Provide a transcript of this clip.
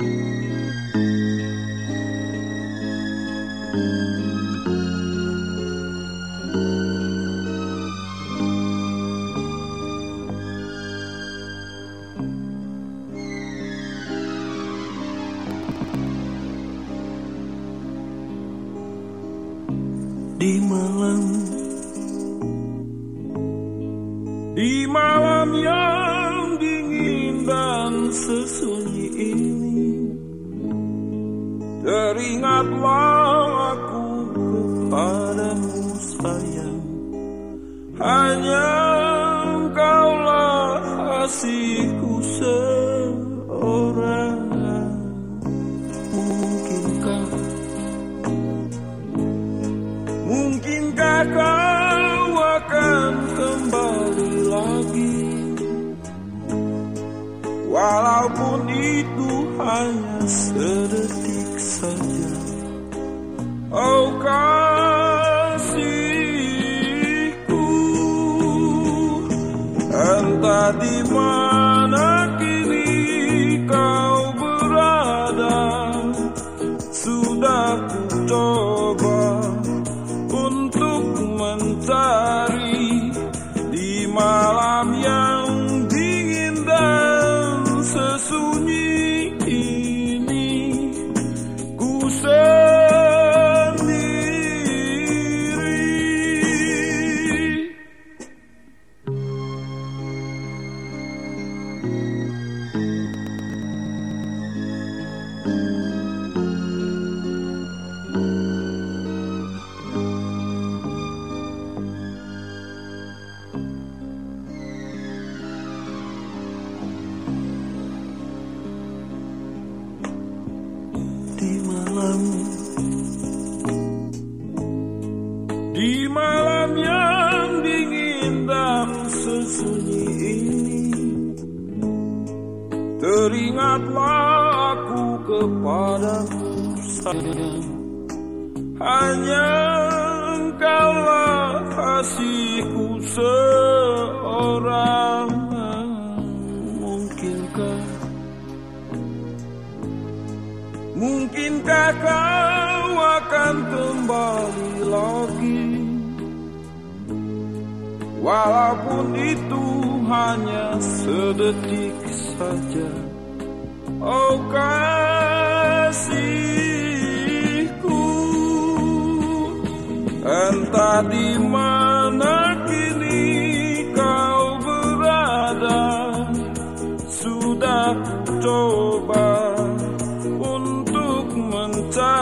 di malam di malam yang dingin dan sesunyi ini teringatlah aku kepadamu sayang. Hanya engkaulah kasihku seorang. Mungkinkah? Mungkinkah kau akan kembali lagi? Walaupun itu hanya sedetik saja Oh kasihku Entah di mana kini kau berada Sudah ku coba untuk mencari di malam yang dingin dan sesunyi di malam. Yang dingin dan sesunyi ini teringatlah aku kepadamu sayang. Hanya engkaulah kasihku seorang. Mungkinkah? Mungkinkah kau akan kembali Walaupun itu hanya sedetik saja. Oh kasihku Entah di mana kini kau berada Sudah coba untuk mencari